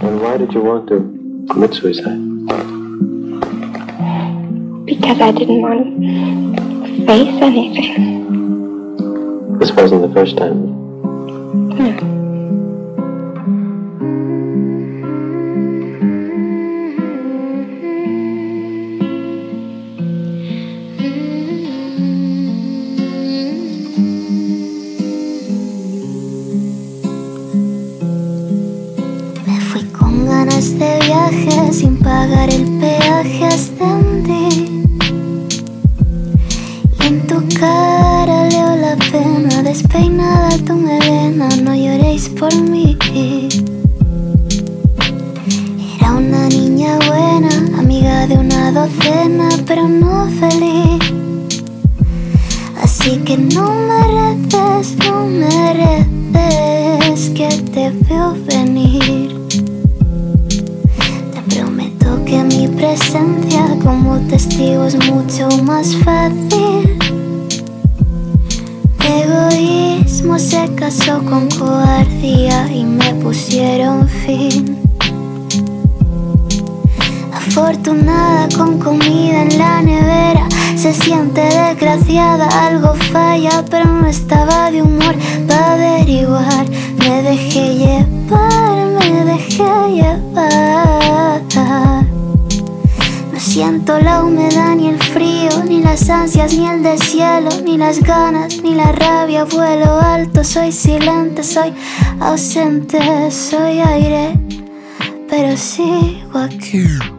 And why did you want to commit suicide? Because I didn't want to face anything. This wasn't the first time. No. Fui con ganas de viaje sin pagar el peaje ascendí. Y en tu cara leo la pena despeinada tu melena, no lloréis por mí. Era una niña buena, amiga de una docena, pero no feliz. Así que no me retes, no me retes, que te veo venir. Que mi presencia como testigo es mucho más fácil. Egoísmo se casó con cobardía y me pusieron fin. Afortunada con comida en la nevera, se siente desgraciada, algo falla, pero no estaba de humor para averiguar. La humedad ni el frío, ni las ansias, ni el deshielo, ni las ganas, ni la rabia. Vuelo alto, soy silente, soy ausente, soy aire, pero sigo aquí.